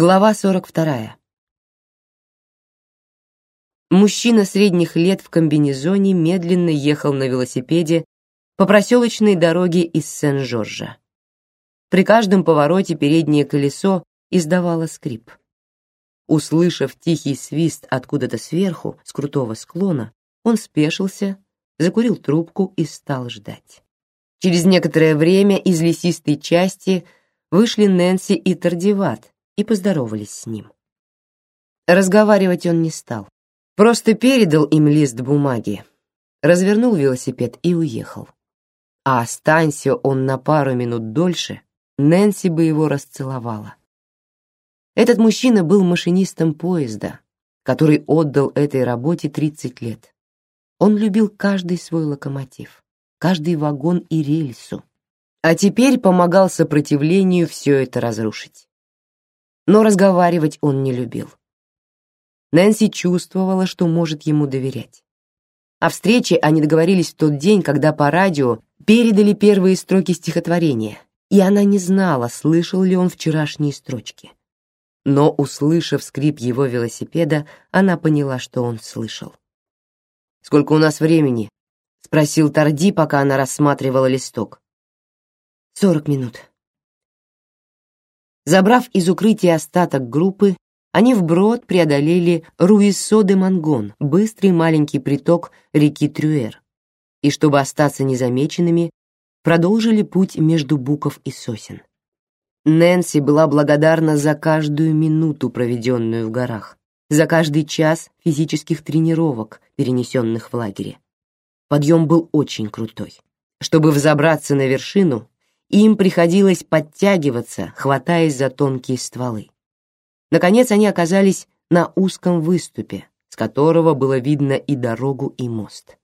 Глава 42. Мужчина средних лет в комбинезоне медленно ехал на велосипеде по проселочной дороге из Сен-Жоржа. При каждом повороте переднее колесо издавало скрип. Услышав тихий свист откуда-то сверху, с крутого склона, он спешился, закурил трубку и стал ждать. Через некоторое время из лесистой части вышли Нэнси и Тардиват и поздоровались с ним. Разговаривать он не стал. Просто передал им лист бумаги, развернул велосипед и уехал. А останься он на пару минут дольше, Нэнси бы его расцеловала. Этот мужчина был машинистом поезда, который отдал этой работе 30 лет. Он любил каждый свой локомотив, каждый вагон и рельсу, а теперь помогал сопротивлению все это разрушить. Но разговаривать он не любил. Нэнси чувствовала, что может ему доверять. О встрече они договорились в тот день, когда по радио передали первые строки стихотворения, и она не знала, слышал ли он вчерашние строчки. Но, услышав скрип его велосипеда, она поняла, что он слышал. «Сколько у нас времени?» — спросил Тарди, пока она рассматривала листок. «Сорок минут». Забрав из укрытия остаток группы, они вброд преодолели Руиссо-де-Мангон, быстрый маленький приток реки Трюэр, и, чтобы остаться незамеченными, продолжили путь между буков и сосен. Нэнси была благодарна за каждую минуту, проведенную в горах, за каждый час физических тренировок, перенесенных в лагере. Подъем был очень крутой. Чтобы взобраться на вершину, им приходилось подтягиваться, хватаясь за тонкие стволы. Наконец они оказались на узком выступе, с которого было видно и дорогу, и мост.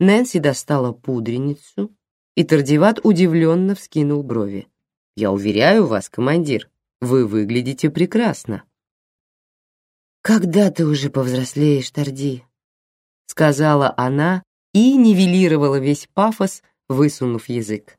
Нэнси достала пудреницу, и Тардиват удивленно вскинул брови. «Я уверяю вас, командир, вы выглядите прекрасно». «Когда ты уже повзрослеешь, Тарди?» — сказала она и нивелировала весь пафос, высунув язык.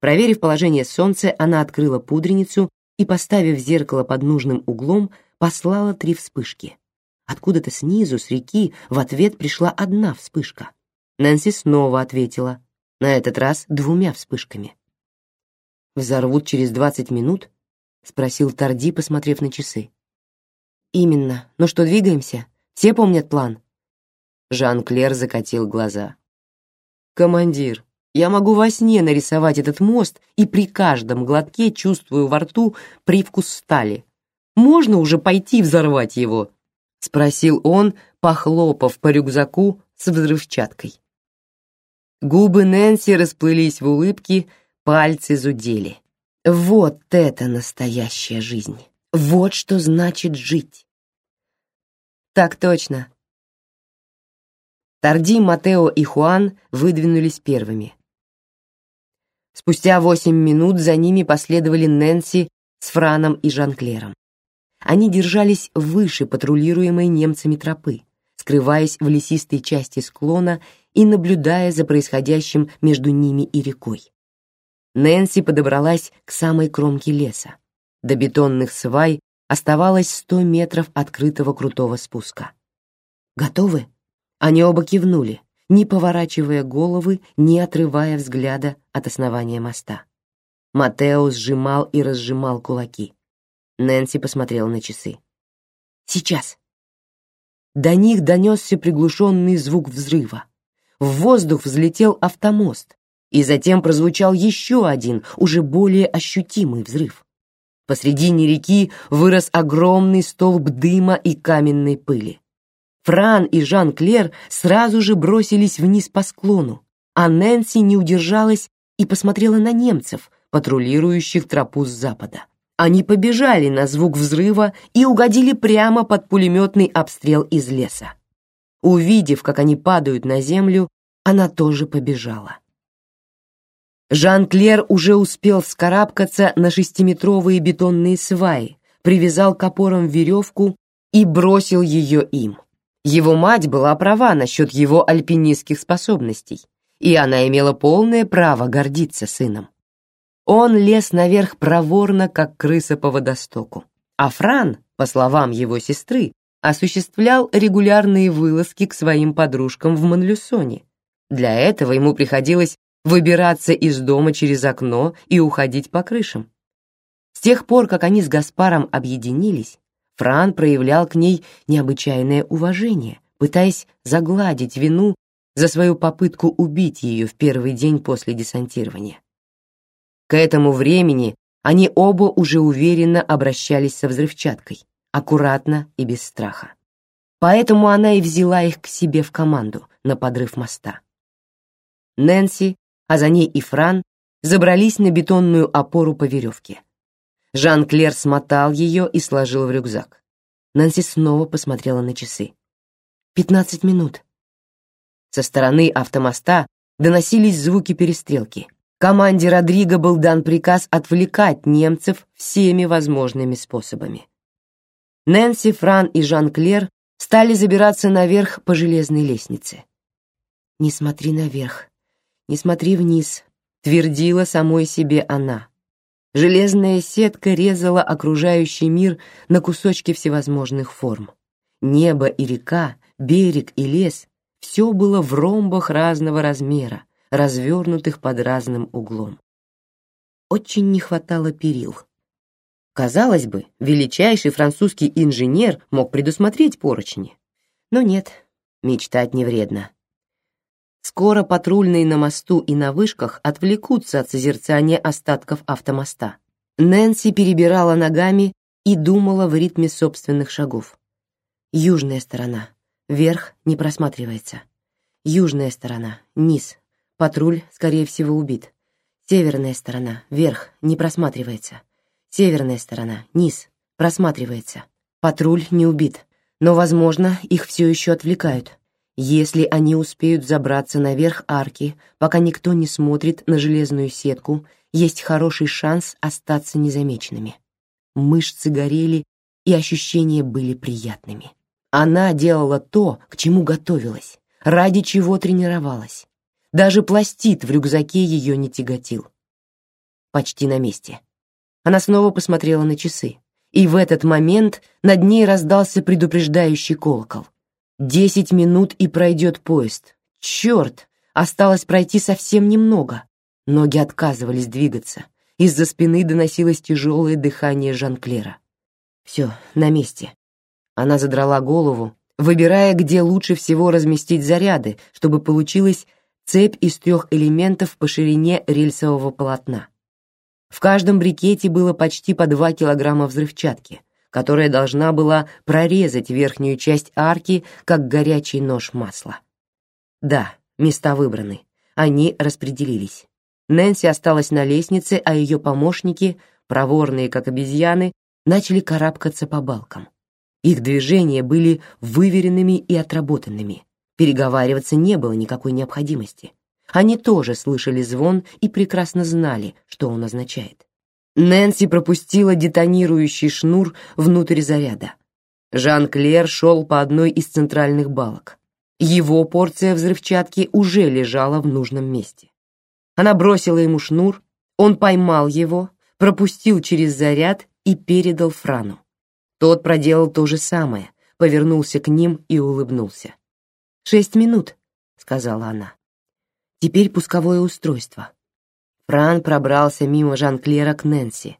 Проверив положение солнца, она открыла пудреницу и, поставив зеркало под нужным углом, послала три вспышки. Откуда-то снизу, с реки, в ответ пришла одна вспышка. Нэнси снова ответила, на этот раз двумя вспышками. «Взорвут через двадцать минут?» — спросил Тарди, посмотрев на часы. «Именно. Ну что, двигаемся? Все помнят план?» Жан-Клер закатил глаза. «Командир, я могу во сне нарисовать этот мост и при каждом глотке чувствую во рту привкус стали. Можно уже пойти взорвать его?» — спросил он, похлопав по рюкзаку с взрывчаткой. Губы Нэнси расплылись в улыбке, пальцы зудели. Вот это настоящая жизнь. Вот что значит жить. Так точно. Тарди, Матео и Хуан выдвинулись первыми. Спустя восемь минут за ними последовали Нэнси с Франом и Жан-Клером. Они держались выше патрулируемой немцами тропы, скрываясь в лесистой части склона и наблюдая за происходящим между ними и рекой. Нэнси подобралась к самой кромке леса. До бетонных свай оставалось сто метров открытого крутого спуска. «Готовы?» Они оба кивнули не поворачивая головы, не отрывая взгляда от основания моста. Матео сжимал и разжимал кулаки. Нэнси посмотрела на часы. «Сейчас!» До них донесся приглушенный звук взрыва. В воздух взлетел автомост, и затем прозвучал еще один, уже более ощутимый взрыв. Посредине реки вырос огромный столб дыма и каменной пыли. Фран и Жан-Клер сразу же бросились вниз по склону, а Нэнси не удержалась и посмотрела на немцев, патрулирующих тропу с запада. Они побежали на звук взрыва и угодили прямо под пулеметный обстрел из леса. Увидев, как они падают на землю, она тоже побежала. Жан-Клер уже успел вскарабкаться на шестиметровые бетонные сваи, привязал к опорам веревку и бросил ее им. Его мать была права насчет его альпинистских способностей, и она имела полное право гордиться сыном. Он лез наверх проворно, как крыса по водостоку. А Фран, по словам его сестры, осуществлял регулярные вылазки к своим подружкам в Монлюсоне. Для этого ему приходилось выбираться из дома через окно и уходить по крышам. С тех пор, как они с Гаспаром объединились, Фран проявлял к ней необычайное уважение, пытаясь загладить вину за свою попытку убить ее в первый день после десантирования. К этому времени они оба уже уверенно обращались со взрывчаткой, аккуратно и без страха. Поэтому она и взяла их к себе в команду на подрыв моста. Нэнси, а за ней и Фран забрались на бетонную опору по веревке. Жан-Клер смотал ее и сложил в рюкзак. Нэнси снова посмотрела на часы. «Пятнадцать минут». Со стороны автомоста доносились звуки перестрелки. Команде Родриго был дан приказ отвлекать немцев всеми возможными способами. Нэнси, Фран и Жан-Клер стали забираться наверх по железной лестнице. «Не смотри наверх, не смотри вниз», — твердила самой себе она. Железная сетка резала окружающий мир на кусочки всевозможных форм. Небо и река, берег и лес — все было в ромбах разного размера, развернутых под разным углом. Очень не хватало перил. Казалось бы, величайший французский инженер мог предусмотреть поручни. Но нет, мечтать не вредно. Скоро патрульные на мосту и на вышках отвлекутся от созерцания остатков автомоста. Нэнси перебирала ногами и думала в ритме собственных шагов. Южная сторона. Вверх не просматривается. Южная сторона. Низ. Патруль, скорее всего, убит. Северная сторона. Вверх не просматривается. Северная сторона. Низ. Просматривается. Патруль не убит. Но, возможно, их все еще отвлекают. Если они успеют забраться наверх арки, пока никто не смотрит на железную сетку, есть хороший шанс остаться незамеченными. Мышцы горели, и ощущения были приятными. Она делала то, к чему готовилась, ради чего тренировалась. Даже пластид в рюкзаке ее не тяготил. Почти на месте. Она снова посмотрела на часы, и в этот момент над ней раздался предупреждающий колокол. Десять минут и пройдет поезд. Черт, осталось пройти совсем немного. Ноги отказывались двигаться. Из-за спины доносилось тяжелое дыхание Жан-Клера. Все, на месте. Она задрала голову, выбирая, где лучше всего разместить заряды, чтобы получилась цепь из трех элементов по ширине рельсового полотна. В каждом брикете было почти по два килограмма взрывчатки, которая должна была прорезать верхнюю часть арки, как горячий нож масла. Да, места выбраны. Они распределились. Нэнси осталась на лестнице, а ее помощники, проворные как обезьяны, начали карабкаться по балкам. Их движения были выверенными и отработанными. Переговариваться не было никакой необходимости. Они тоже слышали звон и прекрасно знали, что он означает. Нэнси пропустила детонирующий шнур внутрь заряда. Жан-Клер шел по одной из центральных балок. Его порция взрывчатки уже лежала в нужном месте. Она бросила ему шнур, он поймал его, пропустил через заряд и передал Франу. Тот проделал то же самое, повернулся к ним и улыбнулся. «Шесть минут», — сказала она. «Теперь пусковое устройство. Фран пробрался мимо Жан-Клера к Нэнси,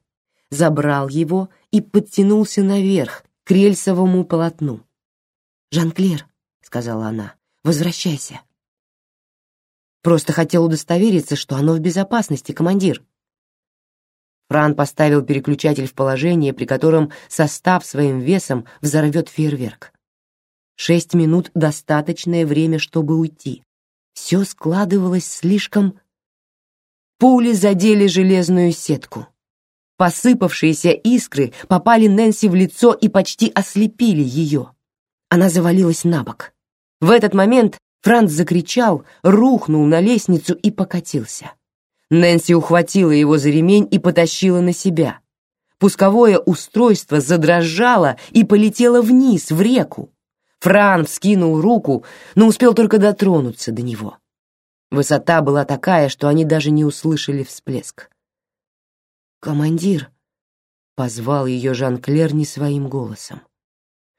забрал его и подтянулся наверх, к рельсовому полотну. «Жан-Клер», — сказала она, — «возвращайся». «Просто хотел удостовериться, что оно в безопасности, командир». Фран поставил переключатель в положение, при котором состав своим весом взорвет фейерверк. Шесть минут — достаточное время, чтобы уйти. Все складывалось слишком Пули задели железную сетку. Посыпавшиеся искры попали Нэнси в лицо и почти ослепили ее. Она завалилась на бок. В этот момент Франц закричал, рухнул на лестницу и покатился. Нэнси ухватила его за ремень и потащила на себя. Пусковое устройство задрожало и полетело вниз, в реку. Франц вскинул руку, но успел только дотронуться до него. Высота была такая, что они даже не услышали всплеск. «Командир», Позвал ее Жан-Клер не своим голосом.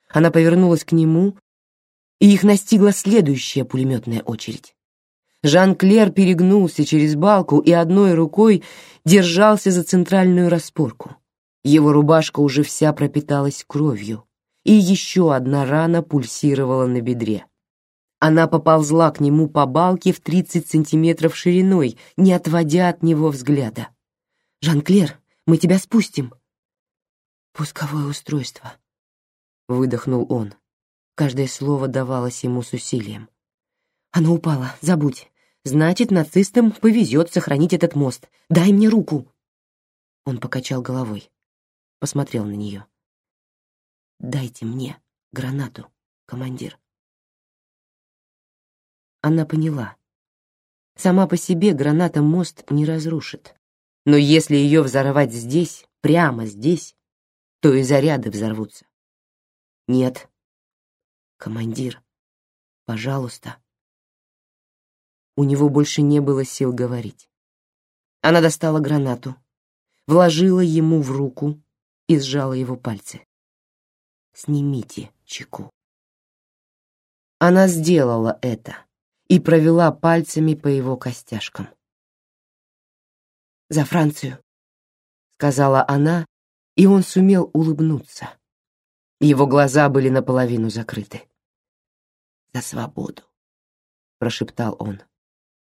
Она повернулась к нему, и их настигла следующая пулеметная очередь. Жан-Клер перегнулся через балку и одной рукой держался за центральную распорку. Его рубашка уже вся пропиталась кровью, и еще одна рана пульсировала на бедре. Она поползла к нему по балке в тридцать сантиметров шириной, не отводя от него взгляда. «Жан-Клер, мы тебя спустим». «Пусковое устройство», — выдохнул он. Каждое слово давалось ему с усилием. Оно упало, забудь. Значит, нацистам повезет сохранить этот мост. Дай мне руку. Он покачал головой, посмотрел на нее. Дайте мне гранату, командир. Она поняла. Сама по себе граната мост не разрушит. Но если ее взорвать здесь, прямо здесь, то и заряды взорвутся. Нет. Командир, пожалуйста. У него больше не было сил говорить. Она достала гранату, вложила ему в руку и сжала его пальцы. «Снимите чеку». Она сделала это и провела пальцами по его костяшкам. «За Францию», — сказала она, и он сумел улыбнуться. Его глаза были наполовину закрыты. «За свободу», — прошептал он.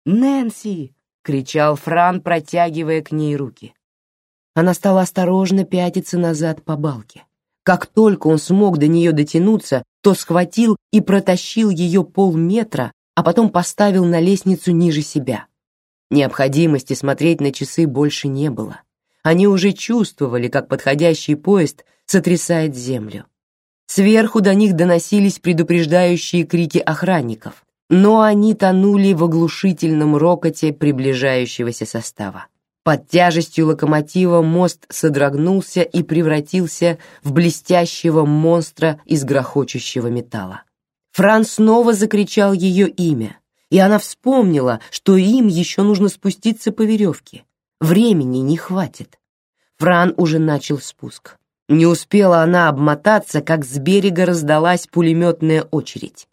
«Нэнси!» — кричал Фран, протягивая к ней руки. Она стала осторожно пятиться назад по балке. Как только он смог до нее дотянуться, то схватил и протащил ее полметра, а потом поставил на лестницу ниже себя. Необходимости смотреть на часы больше не было. Они уже чувствовали, как подходящий поезд сотрясает землю. Сверху до них доносились предупреждающие крики охранников но они тонули в оглушительном рокоте приближающегося состава. Под тяжестью локомотива мост содрогнулся и превратился в блестящего монстра из грохочущего металла. Франц снова закричал ее имя, и она вспомнила, что им еще нужно спуститься по веревке. Времени не хватит. Фран уже начал спуск. Не успела она обмотаться, как с берега раздалась пулеметная очередь.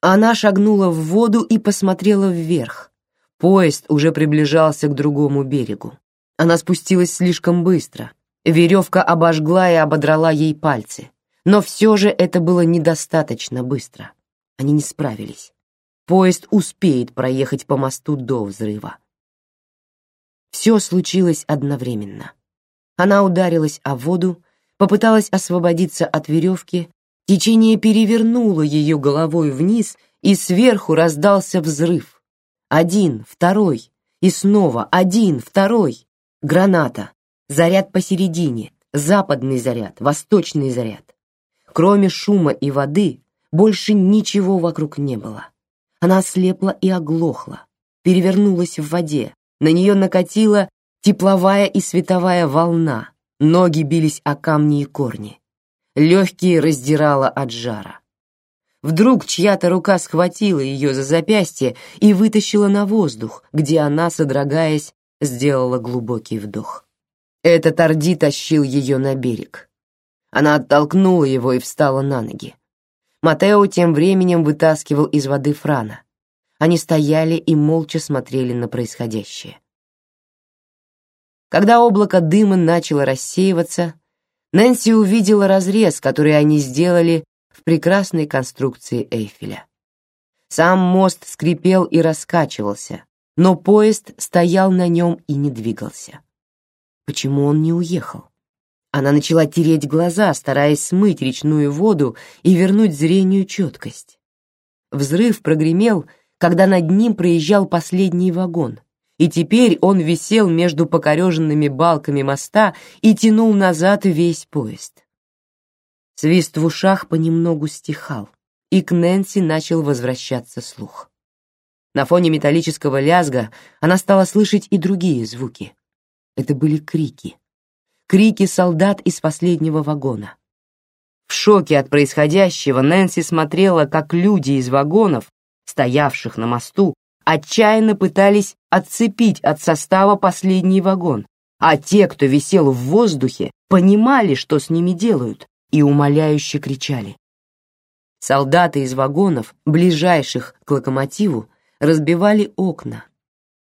Она шагнула в воду и посмотрела вверх. Поезд уже приближался к другому берегу. Она спустилась слишком быстро. Веревка обожгла и ободрала ей пальцы. Но все же это было недостаточно быстро. Они не справились. Поезд успеет проехать по мосту до взрыва. Все случилось одновременно. Она ударилась о воду, попыталась освободиться от веревки, Течение перевернуло ее головой вниз, и сверху раздался взрыв. Один, второй, и снова один, второй. Граната, заряд посередине, западный заряд, восточный заряд. Кроме шума и воды, больше ничего вокруг не было. Она ослепла и оглохла, перевернулась в воде, на нее накатила тепловая и световая волна, ноги бились о камни и корни легкие раздирало от жара. Вдруг чья-то рука схватила ее за запястье и вытащила на воздух, где она, содрогаясь, сделала глубокий вдох. Этот Орди тащил ее на берег. Она оттолкнула его и встала на ноги. Матео тем временем вытаскивал из воды Франа. Они стояли и молча смотрели на происходящее. Когда облако дыма начало рассеиваться, Нэнси увидела разрез, который они сделали в прекрасной конструкции Эйфеля. Сам мост скрипел и раскачивался, но поезд стоял на нем и не двигался. Почему он не уехал? Она начала тереть глаза, стараясь смыть речную воду и вернуть зрению четкость. Взрыв прогремел, когда над ним проезжал последний вагон — и теперь он висел между покореженными балками моста и тянул назад весь поезд. Свист в ушах понемногу стихал, и к Нэнси начал возвращаться слух. На фоне металлического лязга она стала слышать и другие звуки. Это были крики. Крики солдат из последнего вагона. В шоке от происходящего Нэнси смотрела, как люди из вагонов, стоявших на мосту, отчаянно пытались отцепить от состава последний вагон, а те, кто висел в воздухе, понимали, что с ними делают, и умоляюще кричали. Солдаты из вагонов, ближайших к локомотиву, разбивали окна,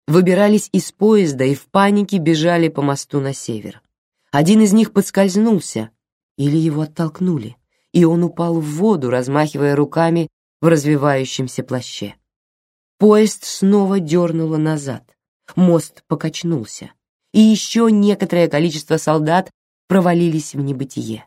выбирались из поезда и в панике бежали по мосту на север. Один из них подскользнулся, или его оттолкнули, и он упал в воду, размахивая руками в развивающемся плаще. Поезд снова дернуло назад, мост покачнулся, и еще некоторое количество солдат провалились в небытие.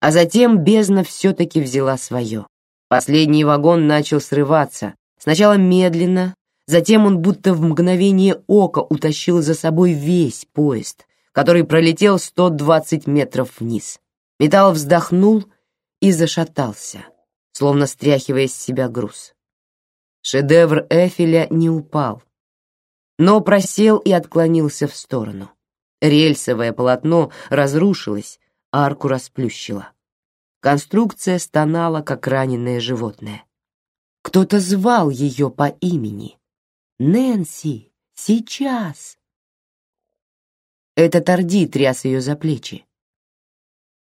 А затем бездна все-таки взяла свое. Последний вагон начал срываться, сначала медленно, затем он будто в мгновение ока утащил за собой весь поезд, который пролетел 120 метров вниз. Металл вздохнул и зашатался, словно стряхивая с себя груз. Шедевр Эфеля не упал, но просел и отклонился в сторону. Рельсовое полотно разрушилось, арку расплющило. Конструкция стонала, как раненое животное. Кто-то звал ее по имени. «Нэнси, сейчас!» Этот Орди тряс ее за плечи.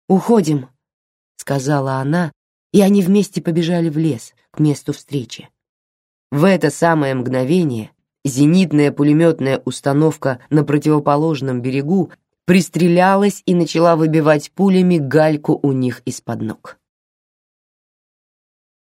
«Уходим», — сказала она, и они вместе побежали в лес, к месту встречи. В это самое мгновение зенитная пулеметная установка на противоположном берегу пристрелялась и начала выбивать пулями гальку у них из-под ног.